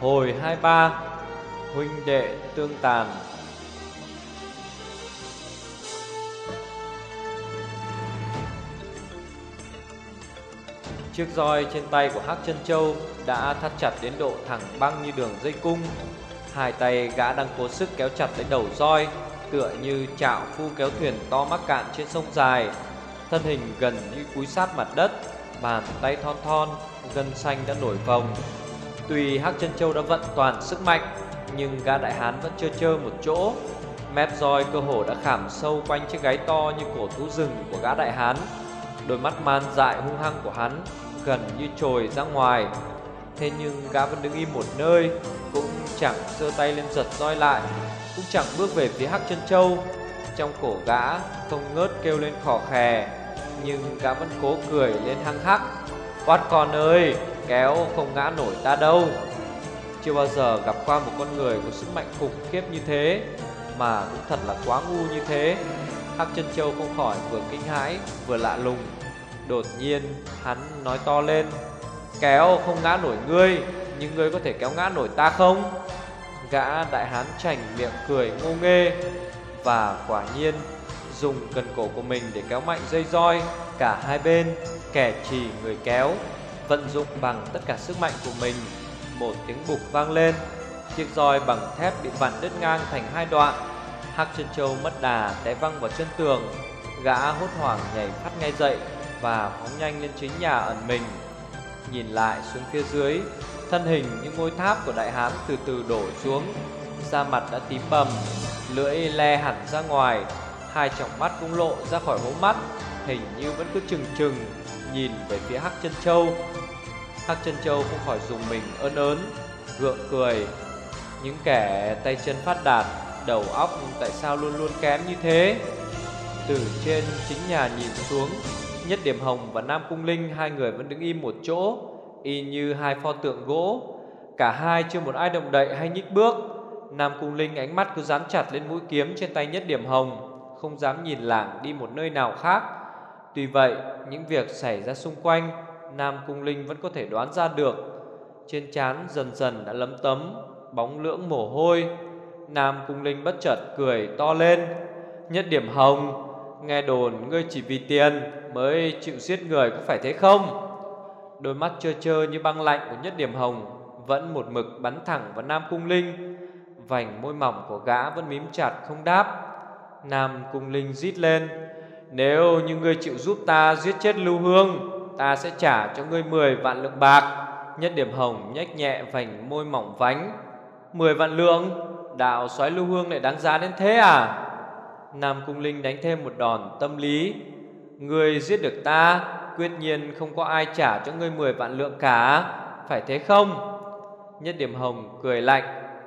Hồi 23 Huynh đệ tương tàn Chiếc roi trên tay của Hắc Chân Châu đã thắt chặt đến độ thẳng băng như đường dây cung. Hai tay gã đang cố sức kéo chặt lấy đầu roi, tựa như chạo phu kéo thuyền to mắc cạn trên sông dài. Thân hình gần như cúi sát mặt đất, bàn tay thon thon, gân xanh đã nổi phồng. Tuy Hắc Chân Châu đã vận toàn sức mạnh, nhưng gã đại hán vẫn chưa chơ một chỗ. Mép roi cơ hồ đã khảm sâu quanh chiếc gáy to như cổ thú rừng của gã đại hán. Đôi mắt man dại hung hăng của hắn gần như trồi ra ngoài Thế nhưng gã vẫn đứng im một nơi Cũng chẳng giơ tay lên giật roi lại Cũng chẳng bước về phía Hắc chân Châu Trong cổ gã không ngớt kêu lên khò khè Nhưng gã vẫn cố cười lên hăng hắc Quát con ơi Kéo không ngã nổi ta đâu. Chưa bao giờ gặp qua một con người có sức mạnh khủng khiếp như thế, Mà cũng thật là quá ngu như thế. Hắc chân Châu không khỏi vừa kinh hãi, vừa lạ lùng. Đột nhiên, hắn nói to lên, Kéo không ngã nổi ngươi, Nhưng ngươi có thể kéo ngã nổi ta không? Gã đại hán chảnh miệng cười ngô nghê Và quả nhiên Dùng cần cổ của mình để kéo mạnh dây roi, Cả hai bên Kẻ chỉ người kéo. Vận dụng bằng tất cả sức mạnh của mình. Một tiếng bục vang lên Chiếc roi bằng thép bị vặn đứt ngang thành hai đoạn. Hắc chân châu mất đà té văng vào chân tường. Gã hốt hoảng nhảy phát ngay dậy và phóng nhanh lên chính nhà ẩn mình. Nhìn lại xuống phía dưới, thân hình những ngôi tháp của đại hán từ từ đổ xuống, da mặt đã tím bầm, lưỡi le hẳn ra ngoài, hai tròng mắt cũng lộ ra khỏi hố mắt, hình như vẫn cứ chừng chừng nhìn về phía Hắc Chân Châu. Hắc Chân Châu không khỏi dùng mình ơn ớn, gượng cười. Những kẻ tay chân phát đạt, đầu óc tại sao luôn luôn kém như thế? Từ trên chính nhà nhìn xuống, Nhất Điểm Hồng và Nam Cung Linh hai người vẫn đứng im một chỗ, y như hai pho tượng gỗ. Cả hai chưa một ai động đậy hay nhích bước. Nam Cung Linh ánh mắt cứ dán chặt lên mũi kiếm trên tay Nhất Điểm Hồng, không dám nhìn lảng đi một nơi nào khác. Tuy vậy, những việc xảy ra xung quanh, Nam Cung Linh vẫn có thể đoán ra được. Trên trán dần dần đã lấm tấm bóng lưỡng mồ hôi. Nam Cung Linh bất chợt cười to lên. Nhất Điểm Hồng, Nghe đồn ngươi chỉ vì tiền mới chịu giết người có phải thế không? Đôi mắt trơ trơ như băng lạnh của Nhất Điểm Hồng vẫn một mực bắn thẳng vào Nam Cung Linh. Vành môi mỏng của gã vẫn mím chặt không đáp. Nam Cung Linh rít lên: "Nếu như ngươi chịu giúp ta giết chết Lưu Hương, ta sẽ trả cho ngươi 10 vạn lượng bạc." Nhất Điểm Hồng nhếch nhẹ vành môi mỏng vánh. "10 vạn lượng? Đạo soái Lưu Hương lại đáng giá đến thế à?" Nam Cung Linh đánh thêm một đòn tâm lý Người giết được ta, Quyết nhiên không có ai trả cho ngươi 10 vạn lượng cả Phải thế không Nhất điểm hồng cười lạnh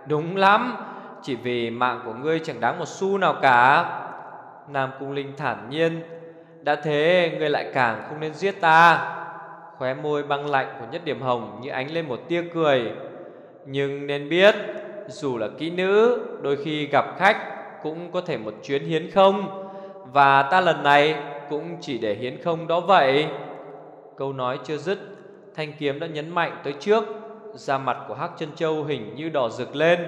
Đúng lắm, Chỉ vì mạng của ngươi chẳng đáng một xu nào cả Nam Cung Linh thản nhiên đã thế ngươi lại càng không nên giết ta. Khóe môi băng lạnh của nhất điểm hồng Như ánh lên một tia cười. Nhưng nên biết, Dù là kỹ nữ, Đôi khi gặp khách cũng có thể một chuyến hiến không. Và ta lần này cũng chỉ để hiến không đó vậy. Câu nói chưa dứt, Thanh kiếm đã nhấn mạnh tới trước. Da mặt của Hắc chân Châu hình như đỏ rực lên,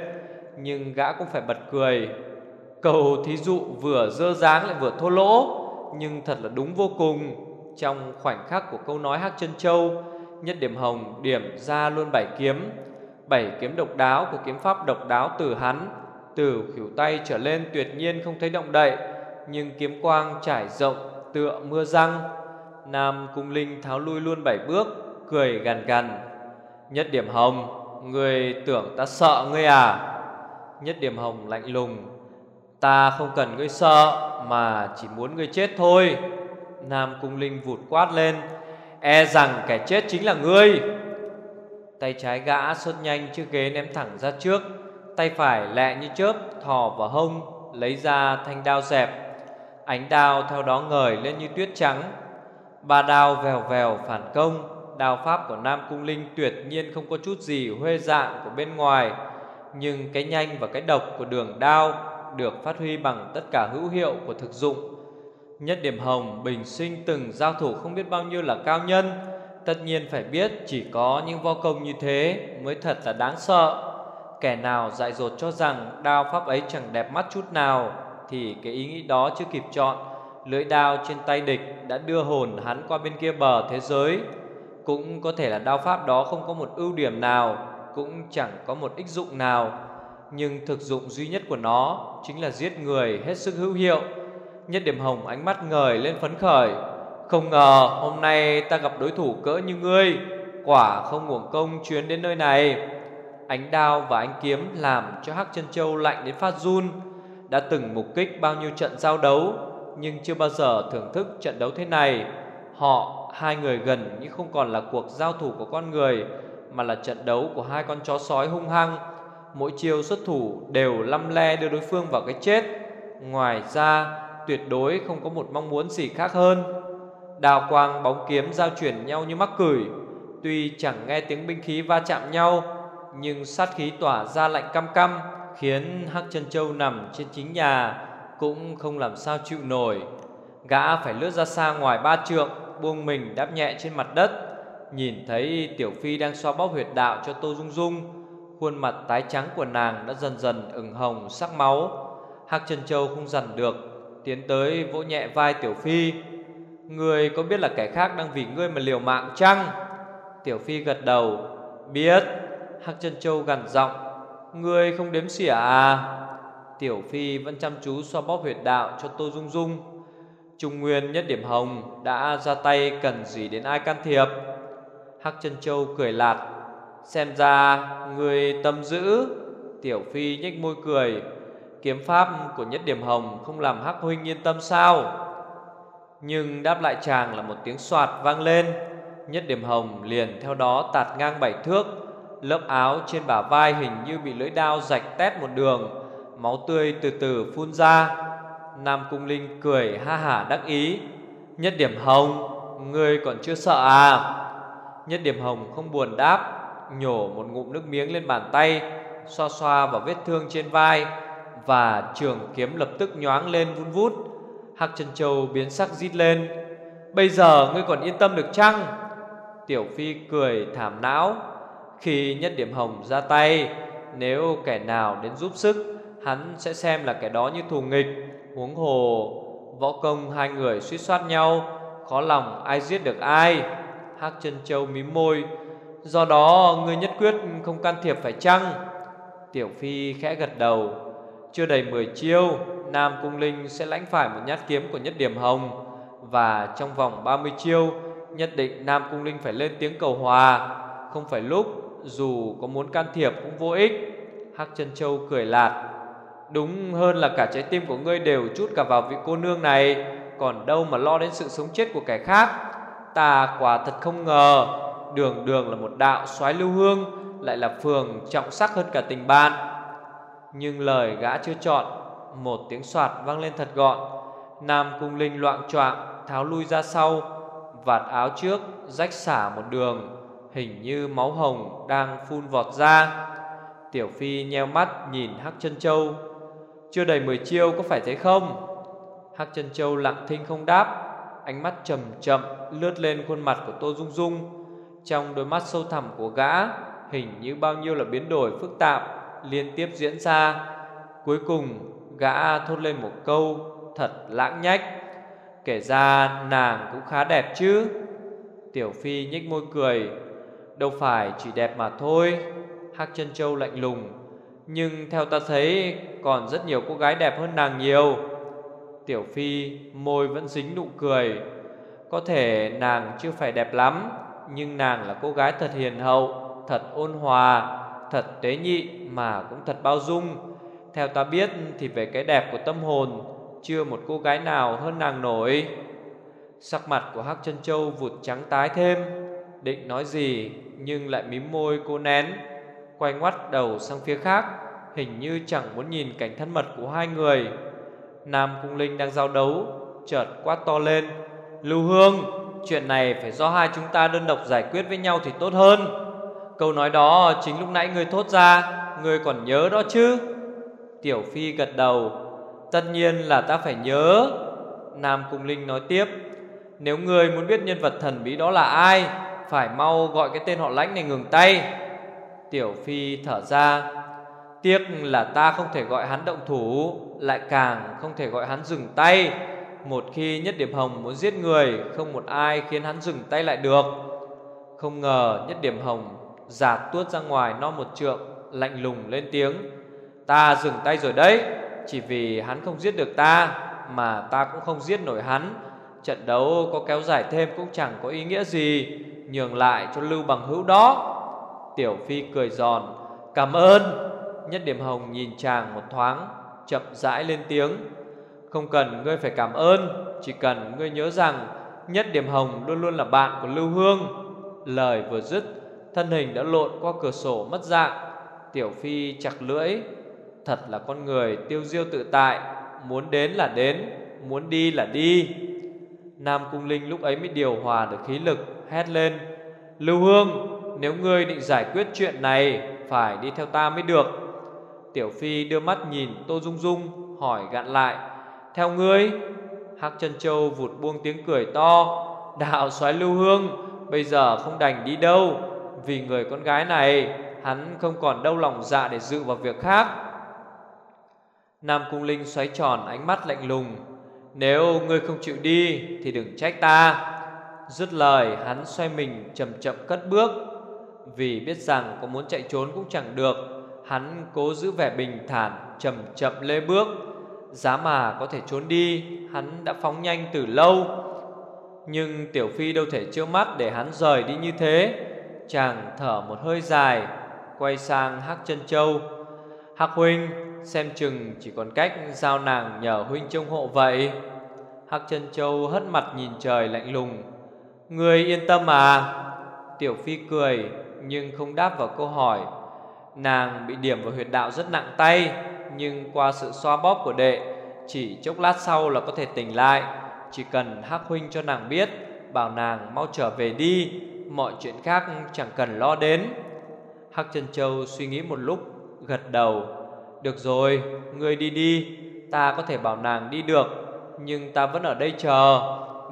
Nhưng gã cũng phải bật cười. Cầu thí dụ vừa dơ dáng lại vừa thô lỗ. Nhưng thật là đúng vô cùng. Trong khoảnh khắc của câu nói Hắc chân Châu, Nhất điểm hồng, điểm ra luôn bảy kiếm. Bảy kiếm độc đáo của kiếm pháp độc đáo từ hắn. Từ khuỷu tay trở lên tuyệt nhiên không thấy động đậy, Nhưng kiếm quang trải rộng tựa mưa răng. Nam Cung Linh tháo lui luôn bảy bước, Cười gằn gằn. Nhất điểm hồng, Người tưởng ta sợ ngươi à? Nhất điểm hồng lạnh lùng, Ta không cần ngươi sợ. Mà chỉ muốn ngươi chết thôi. Nam Cung Linh vụt quát lên E rằng kẻ chết chính là ngươi. Tay trái gã xuất nhanh chiếc ghế ném thẳng ra trước, Tay phải lẹ như chớp, thò vào hông, Lấy ra thanh đao dẹp Ánh đao theo đó ngời lên như tuyết trắng. Ba đao vèo vèo phản công, Đao pháp của Nam Cung Linh tuyệt nhiên không có chút gì huê dạng của bên ngoài, Nhưng cái nhanh và cái độc của đường đao được phát huy bằng tất cả hữu hiệu của thực dụng. Nhất điểm hồng, bình sinh từng giao thủ không biết bao nhiêu là cao nhân, Tất nhiên phải biết chỉ có những võ công như thế mới thật là đáng sợ. Kẻ nào dại dột cho rằng đao pháp ấy chẳng đẹp mắt chút nào, Thì cái ý nghĩ đó chưa kịp chọn, Lưỡi đao trên tay địch đã đưa hồn hắn qua bên kia bờ thế giới. Cũng có thể là đao pháp đó không có một ưu điểm nào, Cũng chẳng có một ích dụng nào. Nhưng thực dụng duy nhất của nó Chính là giết người hết sức hữu hiệu. Nhất điểm hồng ánh mắt ngời lên phấn khởi. Không ngờ hôm nay ta gặp đối thủ cỡ như ngươi, Quả không uổng công chuyến đến nơi này. Ánh đao và ánh kiếm làm cho Hắc Chân Châu lạnh đến phát run. Đã từng mục kích bao nhiêu trận giao đấu, Nhưng chưa bao giờ thưởng thức trận đấu thế này. Họ, hai người gần nhưng không còn là cuộc giao thủ của con người, Mà là trận đấu của hai con chó sói hung hăng. Mỗi chiêu xuất thủ đều lăm le đưa đối phương vào cái chết. Ngoài ra, tuyệt đối không có một mong muốn gì khác hơn. Đào quang bóng kiếm giao chuyển nhau như mắc cửi Tuy chẳng nghe tiếng binh khí va chạm nhau, Nhưng sát khí tỏa ra lạnh căm căm, Khiến Hắc Chân Châu nằm trên chính nhà, Cũng không làm sao chịu nổi. Gã phải lướt ra xa ngoài ba trượng, Buông mình đáp nhẹ trên mặt đất. Nhìn thấy Tiểu Phi đang xoa bóp huyệt đạo cho Tô Dung Dung Khuôn mặt tái trắng của nàng đã dần dần ửng hồng sắc máu. Hắc Trần Châu không dằn được, Tiến tới vỗ nhẹ vai Tiểu Phi. Ngươi có biết là kẻ khác đang vì ngươi mà liều mạng chăng? Tiểu Phi gật đầu. Biết Hắc Trần châu gằn giọng. Ngươi không đếm xỉa à? Tiểu Phi vẫn chăm chú xoa bóp huyệt đạo cho Tô Dung Dung. Trung Nguyên nhất điểm hồng Đã ra tay cần gì đến ai can thiệp? Hắc Trân châu cười lạt. Xem ra người tâm dữ Tiểu Phi nhếch môi cười. Kiếm pháp của nhất điểm hồng Không làm Hắc huynh yên tâm sao? Nhưng đáp lại chàng là một tiếng soạt vang lên. Nhất điểm hồng liền theo đó tạt ngang bảy thước. Lớp áo trên bả vai hình như bị lưỡi đao rạch tét một đường. Máu tươi từ từ phun ra. Nam Cung Linh cười ha hả đắc ý. Nhất điểm hồng, Ngươi còn chưa sợ à? Nhất điểm hồng không buồn đáp. Nhổ một ngụm nước miếng lên bàn tay, Xoa xoa vào vết thương trên vai Và trường kiếm lập tức nhoáng lên vun vút. Hạc chân châu biến sắc rít lên, Bây giờ ngươi còn yên tâm được chăng? Tiểu Phi cười thảm não, Khi nhất điểm hồng ra tay, Nếu kẻ nào đến giúp sức, Hắn sẽ xem là kẻ đó như thù nghịch. Huống hồ, Võ công hai người suýt soát nhau, Khó lòng ai giết được ai. Hắc chân châu mím môi Do đó, ngươi nhất quyết không can thiệp phải chăng? Tiểu Phi khẽ gật đầu. Chưa đầy 10 chiêu, Nam Cung Linh sẽ lãnh phải một nhát kiếm của nhất điểm hồng. Và trong vòng 30 chiêu, Nhất định Nam Cung Linh phải lên tiếng cầu hòa. Không phải lúc, Dù có muốn can thiệp cũng vô ích. Hắc chân Châu cười lạt. Đúng hơn là cả trái tim của ngươi đều chút cả vào vị cô nương này. Còn đâu mà lo đến sự sống chết của kẻ khác? Ta quả thật không ngờ Đường đường là một đạo soái lưu hương, Lại là phường trọng sắc hơn cả tình bạn. Nhưng lời gã chưa chọn, Một tiếng soạt vang lên thật gọn. Nam cung linh loạn choạng, Tháo lui ra sau, Vạt áo trước, rách xả một đường, Hình như máu hồng đang phun vọt ra. Tiểu Phi nheo mắt nhìn Hắc chân Châu. Chưa đầy 10 chiêu có phải thế không? Hắc chân Châu lặng thinh không đáp, Ánh mắt chậm chậm lướt lên khuôn mặt của Tô Dung Dung. Trong đôi mắt sâu thẳm của gã, Hình như bao nhiêu là biến đổi phức tạp Liên tiếp diễn ra. Cuối cùng, gã thốt lên một câu Thật lãng nhách. Kể ra nàng cũng khá đẹp chứ. Tiểu Phi nhếch môi cười. Đâu phải chỉ đẹp mà thôi, Hắc chân châu lạnh lùng. Nhưng theo ta thấy, Còn rất nhiều cô gái đẹp hơn nàng nhiều. Tiểu Phi môi vẫn dính nụ cười. Có thể nàng chưa phải đẹp lắm nhưng nàng là cô gái thật hiền hậu, Thật ôn hòa, Thật tế nhị mà cũng thật bao dung. Theo ta biết thì về cái đẹp của tâm hồn, chưa một cô gái nào hơn nàng nổi. Sắc mặt của Hắc chân Châu vụt trắng tái thêm, Định nói gì nhưng lại mím môi cô nén, Quay ngoắt đầu sang phía khác, Hình như chẳng muốn nhìn cảnh thân mật của hai người. Nam Cung Linh đang giao đấu, Chợt quát to lên, Lưu Hương! Chuyện này phải do hai chúng ta đơn độc giải quyết với nhau thì tốt hơn. Câu nói đó chính lúc nãy ngươi thốt ra, Ngươi còn nhớ đó chứ? Tiểu Phi gật đầu. Tất nhiên là ta phải nhớ. Nam Cung Linh nói tiếp. Nếu ngươi muốn biết nhân vật thần bí đó là ai, Phải mau gọi cái tên họ lãnh này ngừng tay. Tiểu Phi thở ra. Tiếc là ta không thể gọi hắn động thủ, Lại càng không thể gọi hắn dừng tay. Một khi nhất điểm hồng muốn giết người, Không một ai khiến hắn dừng tay lại được. Không ngờ nhất điểm hồng Giạt tuốt ra ngoài non một trượng, Lạnh lùng lên tiếng, Ta dừng tay rồi đấy, Chỉ vì hắn không giết được ta, Mà ta cũng không giết nổi hắn. Trận đấu có kéo dài thêm cũng chẳng có ý nghĩa gì, Nhường lại cho Lưu Bằng Hữu đó. Tiểu Phi cười giòn, Cảm ơn. Nhất điểm hồng nhìn chàng một thoáng, Chậm rãi lên tiếng không cần ngươi phải cảm ơn, Chỉ cần ngươi nhớ rằng Nhất điểm hồng luôn luôn là bạn của Lưu Hương. Lời vừa dứt, Thân hình đã lộn qua cửa sổ mất dạng. Tiểu Phi chặt lưỡi, Thật là con người tiêu diêu tự tại, Muốn đến là đến, Muốn đi là đi. Nam Cung Linh lúc ấy mới điều hòa được khí lực, Hét lên, Lưu Hương, Nếu ngươi định giải quyết chuyện này, Phải đi theo ta mới được. Tiểu Phi đưa mắt nhìn Tô Dung Dung, Hỏi gạn lại theo ngươi, Hắc chân Châu vụt buông tiếng cười to, Đạo soái Lưu Hương Bây giờ không đành đi đâu, Vì người con gái này, Hắn không còn đâu lòng dạ để dự vào việc khác. Nam Cung Linh xoáy tròn ánh mắt lạnh lùng, Nếu ngươi không chịu đi Thì đừng trách ta. Dứt lời, hắn xoay mình chậm chậm cất bước, Vì biết rằng có muốn chạy trốn cũng chẳng được, Hắn cố giữ vẻ bình thản, Chậm chậm lê bước. Giá mà có thể trốn đi, Hắn đã phóng nhanh từ lâu. Nhưng Tiểu Phi đâu thể trơ mắt Để hắn rời đi như thế. Chàng thở một hơi dài, Quay sang Hắc chân Châu. Hắc huynh, Xem chừng chỉ còn cách giao nàng nhờ huynh trông hộ vậy. Hắc chân Châu hất mặt nhìn trời lạnh lùng. Người yên tâm à Tiểu Phi cười, Nhưng không đáp vào câu hỏi. Nàng bị điểm vào huyệt đạo rất nặng tay. Nhưng qua sự xoa bóp của đệ Chỉ chốc lát sau là có thể tỉnh lại. Chỉ cần Hắc huynh cho nàng biết Bảo nàng mau trở về đi Mọi chuyện khác chẳng cần lo đến. Hắc Trân Châu suy nghĩ một lúc Gật đầu. Được rồi, ngươi đi đi Ta có thể bảo nàng đi được Nhưng ta vẫn ở đây chờ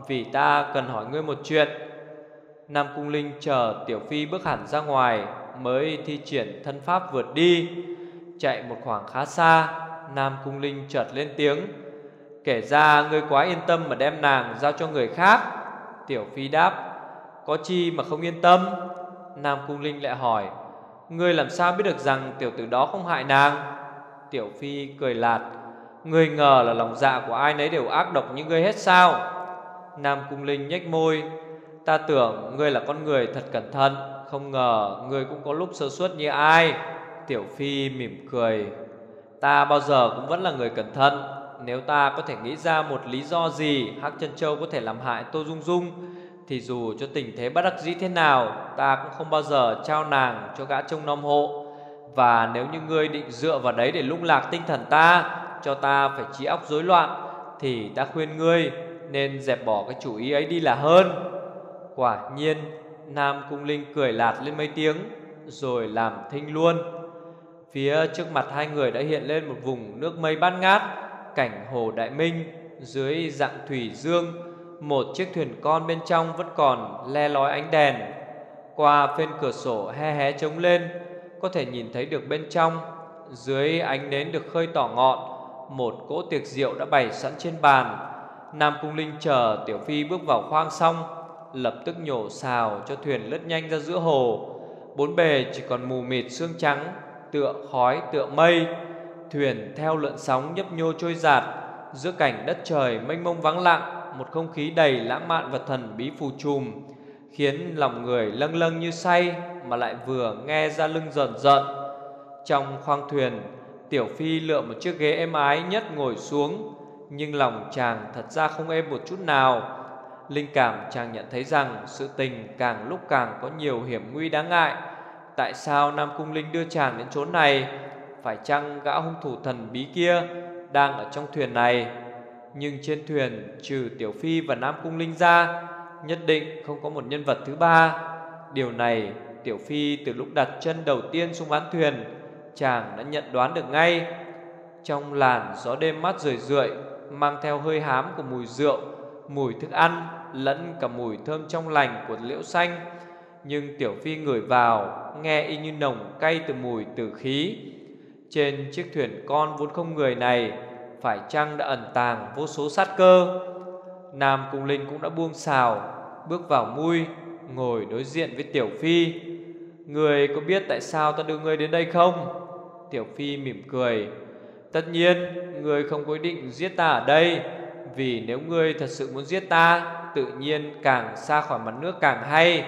Vì ta cần hỏi ngươi một chuyện. Nam Cung Linh chờ Tiểu Phi bước hẳn ra ngoài Mới thi triển thân pháp vượt đi. Chạy một khoảng khá xa, Nam Cung Linh chợt lên tiếng. Kể ra ngươi quá yên tâm mà đem nàng giao cho người khác. Tiểu Phi đáp. Có chi mà không yên tâm? Nam Cung Linh lại hỏi. Ngươi làm sao biết được rằng tiểu tử đó không hại nàng? Tiểu Phi cười lạt. Ngươi ngờ là lòng dạ của ai nấy đều ác độc như ngươi hết sao? Nam Cung Linh nhếch môi. Ta tưởng ngươi là con người thật cẩn thận, Không ngờ ngươi cũng có lúc sơ suất như ai. Tiểu Phi mỉm cười. Ta bao giờ cũng vẫn là người cẩn thận. Nếu ta có thể nghĩ ra một lý do gì Hắc Chân Châu có thể làm hại Tô Dung Dung, thì dù cho tình thế bất đắc dĩ thế nào, Ta cũng không bao giờ trao nàng cho gã trông nom hộ. Và nếu như ngươi định dựa vào đấy để lung lạc tinh thần ta, Cho ta phải trí óc rối loạn, Thì ta khuyên ngươi nên dẹp bỏ cái chủ ý ấy đi là hơn. Quả nhiên, Nam Cung Linh cười lạt lên mấy tiếng, Rồi làm thinh luôn. Phía trước mặt hai người đã hiện lên một vùng nước mây bát ngát, Cảnh hồ đại minh Dưới dạng thủy dương. Một chiếc thuyền con bên trong vẫn còn le lói ánh đèn. Qua phên cửa sổ he hé trống lên, Có thể nhìn thấy được bên trong. Dưới ánh nến được khơi tỏ ngọn, Một cỗ tiệc rượu đã bày sẵn trên bàn. Nam Cung Linh chờ Tiểu Phi bước vào khoang xong, Lập tức nhổ xào cho thuyền lướt nhanh ra giữa hồ. Bốn bề chỉ còn mù mịt sương trắng Tựa khói tựa mây Thuyền theo lượn sóng nhấp nhô trôi giạt Giữa cảnh đất trời mênh mông vắng lặng một không khí đầy lãng mạn và thần bí phù trùm khiến lòng người lâng lâng như say mà lại vừa nghe ra lưng rợn rợn. Trong khoang thuyền, Tiểu Phi lựa một chiếc ghế êm ái nhất ngồi xuống, nhưng lòng chàng thật ra không êm một chút nào. Linh cảm chàng nhận thấy rằng sự tình càng lúc càng có nhiều hiểm nguy đáng ngại. Tại sao Nam Cung Linh đưa chàng đến chỗ này? Phải chăng gã hung thủ thần bí kia đang ở trong thuyền này? Nhưng trên thuyền, trừ Tiểu Phi và Nam Cung Linh ra, Nhất định không có một nhân vật thứ ba Điều này, Tiểu Phi từ lúc đặt chân đầu tiên xuống ván thuyền, Chàng đã nhận đoán được ngay Trong làn gió đêm mát rười rượi, Mang theo hơi hám của mùi rượu, Mùi thức ăn, Lẫn cả mùi thơm trong lành của liễu xanh nhưng Tiểu Phi ngửi vào, Nghe y như nồng cay từ mùi tử khí. Trên chiếc thuyền con vốn không người này, Phải chăng đã ẩn tàng vô số sát cơ? Nam Cung Linh cũng đã buông xào, Bước vào mui Ngồi đối diện với Tiểu Phi. Người có biết tại sao ta đưa người đến đây không? Tiểu Phi mỉm cười. Tất nhiên Người không có ý định giết ta ở đây, Vì nếu ngươi thật sự muốn giết ta, Tự nhiên càng xa khỏi mặt nước càng hay.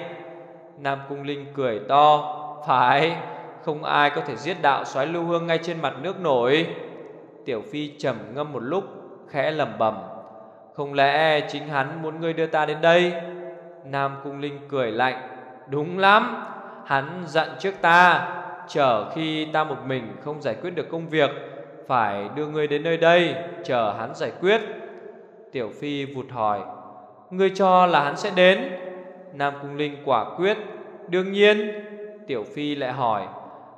Nam Cung Linh cười to, Phải, Không ai có thể giết đạo soái lưu hương ngay trên mặt nước nổi. Tiểu Phi trầm ngâm một lúc, Khẽ lẩm bẩm, Không lẽ chính hắn muốn ngươi đưa ta đến đây? Nam Cung Linh cười lạnh, Đúng lắm, Hắn dặn trước ta, Chờ khi ta một mình không giải quyết được công việc, Phải đưa ngươi đến nơi đây, Chờ hắn giải quyết. Tiểu Phi vụt hỏi, Ngươi cho là hắn sẽ đến? Nam Cung Linh quả quyết. Đương nhiên, Tiểu Phi lại hỏi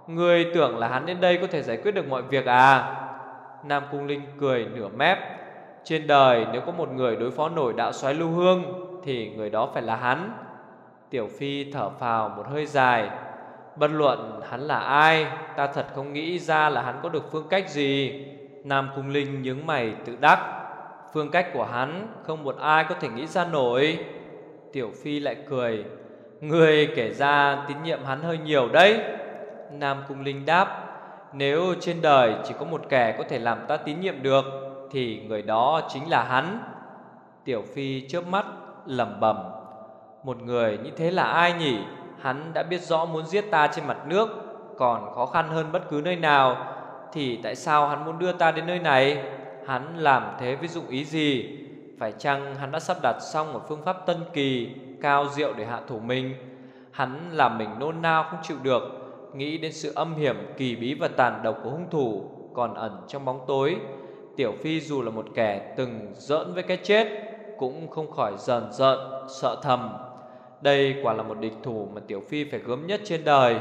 người tưởng là hắn đến đây có thể giải quyết được mọi việc à? Nam Cung Linh cười nửa mép, Trên đời nếu có một người đối phó nổi đạo soái lưu hương Thì người đó phải là hắn. Tiểu Phi thở phào một hơi dài, Bất luận hắn là ai, Ta thật không nghĩ ra là hắn có được phương cách gì. Nam Cung Linh nhướng mày tự đắc, Phương cách của hắn Không một ai có thể nghĩ ra nổi. Tiểu Phi lại cười. Người kể ra tín nhiệm hắn hơi nhiều đấy. Nam Cung Linh đáp, Nếu trên đời chỉ có một kẻ có thể làm ta tín nhiệm được, Thì người đó chính là hắn. Tiểu Phi chớp mắt, lẩm bẩm, Một người như thế là ai nhỉ? Hắn đã biết rõ muốn giết ta trên mặt nước, Còn khó khăn hơn bất cứ nơi nào. Thì tại sao hắn muốn đưa ta đến nơi này? Hắn làm thế với dụng ý gì? Phải chăng hắn đã sắp đặt xong một phương pháp tân kỳ Cao diệu để hạ thủ mình? Hắn làm mình nôn nao không chịu được Nghĩ đến sự âm hiểm kỳ bí và tàn độc của hung thủ Còn ẩn trong bóng tối. Tiểu Phi dù là một kẻ từng giỡn với cái chết Cũng không khỏi dần dợn, sợ thầm. Đây quả là một địch thủ mà Tiểu Phi phải gớm nhất trên đời.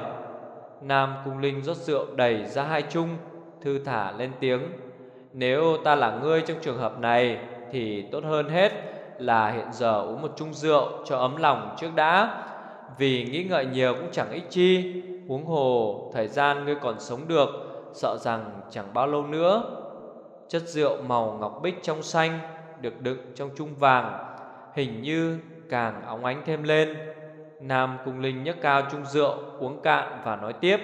Nam Cung Linh rót rượu đầy ra hai chung Thư thả lên tiếng. Nếu ta là ngươi trong trường hợp này thì tốt hơn hết là hiện giờ uống một chung rượu cho ấm lòng trước đã. Vì nghĩ ngợi nhiều cũng chẳng ích chi, Huống hồ thời gian ngươi còn sống được, Sợ rằng chẳng bao lâu nữa, Chất rượu màu ngọc bích trong xanh Được đựng trong chung vàng, Hình như càng óng ánh thêm lên. Nam Cung Linh nhấc cao chung rượu, Uống cạn và nói tiếp,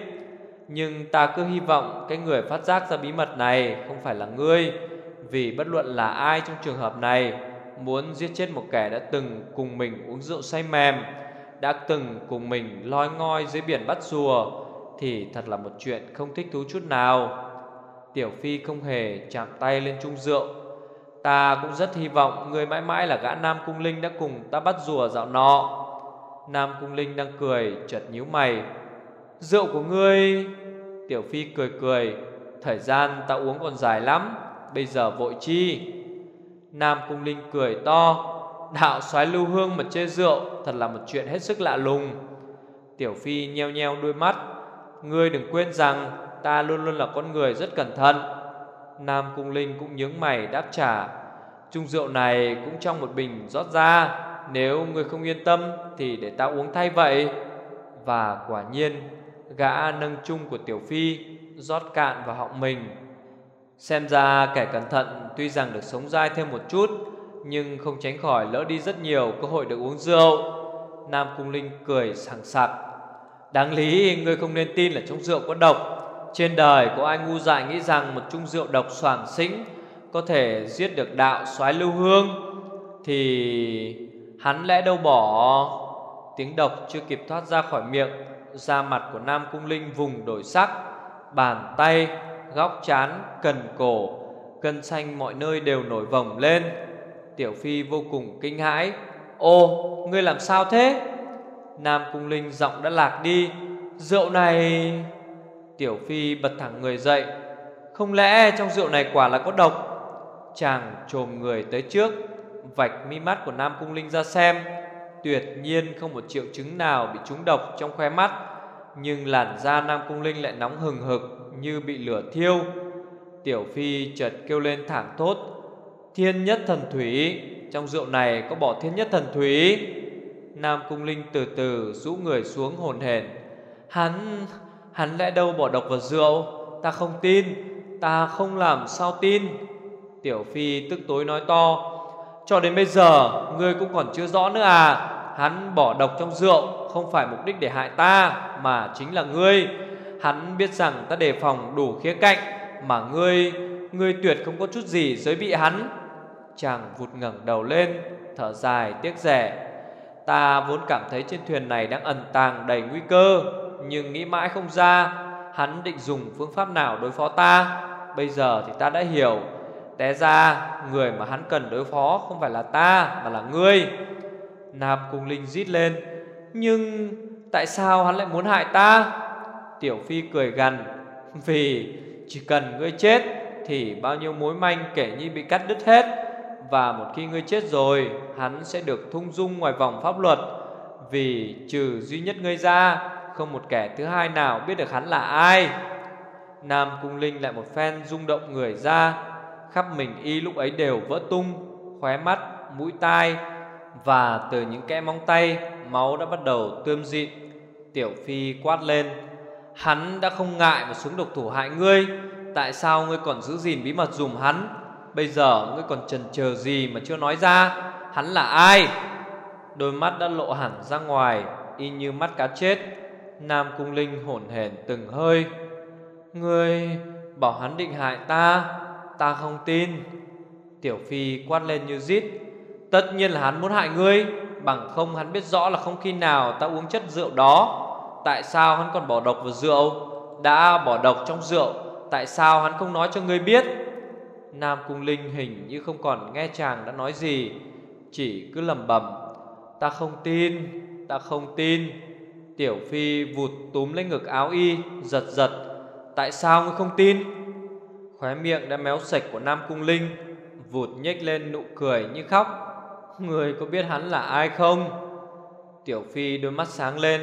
Nhưng ta cứ hy vọng Cái người phát giác ra bí mật này Không phải là ngươi. Vì bất luận là ai trong trường hợp này Muốn giết chết một kẻ đã từng cùng mình uống rượu say mềm, Đã từng cùng mình loi ngoi dưới biển bắt rùa, Thì thật là một chuyện không thích thú chút nào. Tiểu Phi không hề chạm tay lên chung rượu. Ta cũng rất hy vọng người mãi mãi là gã Nam Cung Linh đã cùng ta bắt rùa dạo nọ. Nam Cung Linh đang cười, chợt nhíu mày. Rượu của ngươi? Tiểu Phi cười cười. Thời gian ta uống còn dài lắm. Bây giờ vội chi? Nam Cung Linh cười to. Đạo soái lưu hương mà chê rượu, Thật là một chuyện hết sức lạ lùng. Tiểu Phi nheo nheo đôi mắt. Ngươi đừng quên rằng, Ta luôn luôn là con người rất cẩn thận. Nam Cung Linh cũng nhướng mày đáp trả. Chung rượu này cũng trong một bình rót ra. Nếu người không yên tâm, Thì để ta uống thay vậy. Và quả nhiên, Gã nâng chung của Tiểu Phi rót cạn vào họng mình. Xem ra kẻ cẩn thận Tuy rằng được sống dai thêm một chút, Nhưng không tránh khỏi lỡ đi rất nhiều Cơ hội được uống rượu. Nam Cung Linh cười sảng sặc Đáng lý, ngươi không nên tin là trong rượu có độc. Trên đời có ai ngu dại nghĩ rằng một chung rượu độc soảng xính có thể giết được đạo soái lưu hương? Thì hắn lẽ đâu bỏ tiếng độc chưa kịp thoát ra khỏi miệng, da mặt của nam cung linh vùng đổi sắc, bàn tay góc chán, cần cổ cân xanh mọi nơi đều nổi vòng lên. Tiểu phi vô cùng kinh hãi. Ô ngươi làm sao thế? Nam cung linh giọng đã lạc đi. Rượu này Tiểu Phi bật thẳng người dậy. Không lẽ trong rượu này quả là có độc? Chàng trồm người tới trước, Vạch mi mắt của Nam Cung Linh ra xem. Tuyệt nhiên không một triệu chứng nào bị trúng độc trong khoe mắt. Nhưng làn da Nam Cung Linh lại nóng hừng hực. Như bị lửa thiêu. Tiểu Phi chợt kêu lên thẳng thốt Thiên nhất thần thủy Trong rượu này có bỏ thiên nhất thần thủy? Nam Cung Linh từ từ rũ người xuống hồn hển Hắn, hắn lẽ đâu bỏ độc vào rượu? Ta không tin, ta không làm sao tin. Tiểu Phi tức tối nói to Cho đến bây giờ Ngươi cũng còn chưa rõ nữa à Hắn bỏ độc trong rượu Không phải mục đích để hại ta Mà chính là ngươi. Hắn biết rằng ta đề phòng đủ khía cạnh Mà ngươi Ngươi tuyệt không có chút gì giới bị hắn. Chàng vụt ngẩng đầu lên, Thở dài, tiếc rẻ. Ta vốn cảm thấy trên thuyền này đang ẩn tàng đầy nguy cơ, Nhưng nghĩ mãi không ra, Hắn định dùng phương pháp nào đối phó ta? Bây giờ thì ta đã hiểu. Té ra, người mà hắn cần đối phó không phải là ta, mà là ngươi. Nam Cung Linh rít lên. Nhưng tại sao hắn lại muốn hại ta? Tiểu Phi cười gằn Vì chỉ cần ngươi chết Thì bao nhiêu mối manh kể như bị cắt đứt hết Và một khi ngươi chết rồi Hắn sẽ được thung dung ngoài vòng pháp luật. Vì trừ duy nhất ngươi ra Không một kẻ thứ hai nào biết được hắn là ai. Nam Cung Linh lại một phen rung động người ra Khắp mình y lúc ấy đều vỡ tung Khóe mắt, mũi tai Và từ những kẽ móng tay Máu đã bắt đầu tươm dịn. Tiểu Phi quát lên Hắn đã không ngại mà xuống độc thủ hại ngươi. Tại sao ngươi còn giữ gìn bí mật dùm hắn? Bây giờ ngươi còn chần chờ gì mà chưa nói ra? Hắn là ai? Đôi mắt đã lộ hẳn ra ngoài, Y như mắt cá chết. Nam Cung Linh hổn hển từng hơi. Ngươi bảo hắn định hại ta? Ta không tin. Tiểu Phi quát lên như rít. Tất nhiên là hắn muốn hại ngươi, Bằng không hắn biết rõ là không khi nào ta uống chất rượu đó. Tại sao hắn còn bỏ độc vào rượu? Đã bỏ độc trong rượu, Tại sao hắn không nói cho ngươi biết? Nam Cung Linh hình như không còn nghe chàng đã nói gì, Chỉ cứ lầm bầm Ta không tin, Ta không tin. Tiểu Phi vụt túm lấy ngực áo y, Giật giật, Tại sao ngươi không tin? Khóe miệng đã méo sạch của Nam Cung Linh, Vụt nhếch lên nụ cười như khóc Người có biết hắn là ai không? Tiểu Phi đôi mắt sáng lên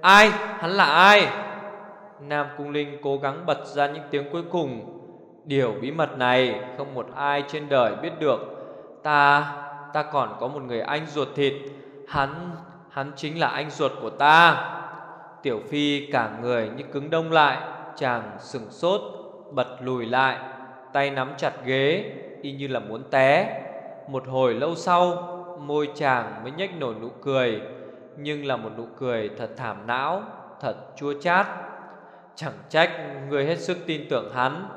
Ai? Hắn là ai? Nam Cung Linh cố gắng bật ra những tiếng cuối cùng. Điều bí mật này Không một ai trên đời biết được. Ta Ta còn có một người anh ruột thịt. Hắn Hắn chính là anh ruột của ta. Tiểu Phi cả người như cứng đông lại, Chàng sừng sốt, Bật lùi lại, Tay nắm chặt ghế, Y như là muốn té. Một hồi lâu sau, Môi chàng mới nhếch nổi nụ cười. Nhưng là một nụ cười thật thảm não, Thật chua chát. Chẳng trách người hết sức tin tưởng hắn,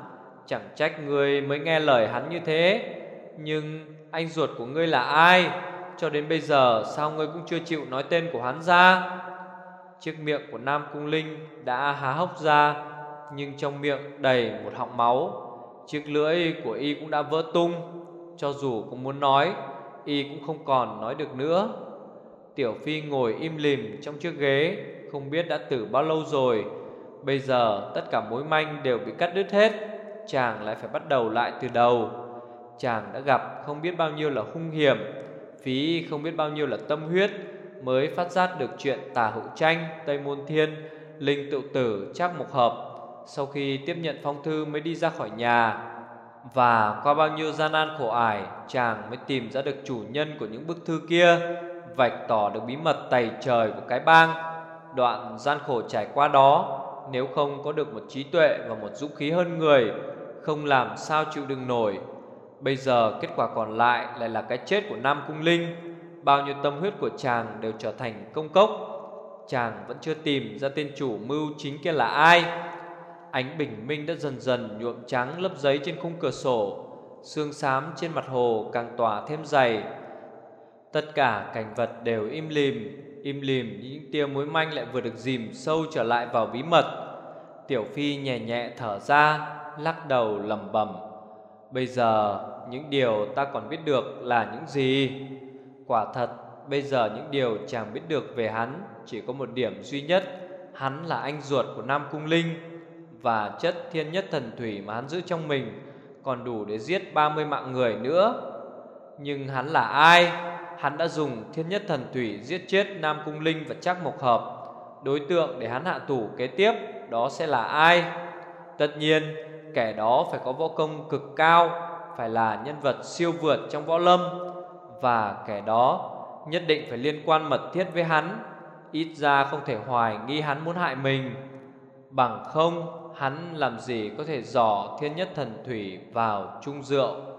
Chẳng trách người mới nghe lời hắn như thế. Nhưng anh ruột của ngươi là ai? Cho đến bây giờ, sao ngươi cũng chưa chịu nói tên của hắn ra? Chiếc miệng của Nam Cung Linh đã há hốc ra, Nhưng trong miệng đầy một họng máu. Chiếc lưỡi của y cũng đã vỡ tung. Cho dù cũng muốn nói, Y cũng không còn nói được nữa. Tiểu Phi ngồi im lìm trong chiếc ghế, Không biết đã tử bao lâu rồi. Bây giờ, tất cả mối manh đều bị cắt đứt hết, Chàng lại phải bắt đầu lại từ đầu. Chàng đã gặp không biết bao nhiêu là hung hiểm, Phí không biết bao nhiêu là tâm huyết Mới phát giác được chuyện tà hữu tranh Tây Môn Thiên, Linh tự tử chắc một hợp Sau khi tiếp nhận phong thư mới đi ra khỏi nhà. Và qua bao nhiêu gian nan khổ ải, Chàng mới tìm ra được chủ nhân của những bức thư kia. Vạch tỏ được bí mật tày trời của cái bang. Đoạn gian khổ trải qua đó, Nếu không có được một trí tuệ và một dũng khí hơn người, Không làm sao chịu đựng nổi. Bây giờ kết quả còn lại lại là cái chết của Nam Cung Linh. Bao nhiêu tâm huyết của chàng đều trở thành công cốc. Chàng vẫn chưa tìm ra tên chủ mưu chính kia là ai. Ánh bình minh đã dần dần nhuộm trắng lớp giấy trên khung cửa sổ. Sương xám trên mặt hồ càng tỏa thêm dày. Tất cả cảnh vật đều im lìm Im lìm những tia muối manh lại vừa được dìm sâu trở lại vào bí mật. Tiểu Phi nhẹ nhẹ thở ra, Lắc đầu lầm bầm Bây giờ những điều ta còn biết được là những gì? Quả thật, bây giờ những điều chàng biết được về hắn Chỉ có một điểm duy nhất, Hắn là anh ruột của Nam Cung Linh Và chất thiên nhất thần thủy mà hắn giữ trong mình, Còn đủ để giết 30 mạng người nữa. Nhưng hắn là ai? Hắn đã dùng thiên nhất thần thủy giết chết Nam Cung Linh và Trác Mộc Hợp. Đối tượng để hắn hạ thủ kế tiếp Đó sẽ là ai? Tất nhiên, kẻ đó phải có võ công cực cao, Phải là nhân vật siêu vượt trong võ lâm, Và kẻ đó Nhất định phải liên quan mật thiết với hắn. Ít ra không thể hoài nghi hắn muốn hại mình. Bằng không, Hắn làm gì có thể dò thiên nhất thần thủy vào chung rượu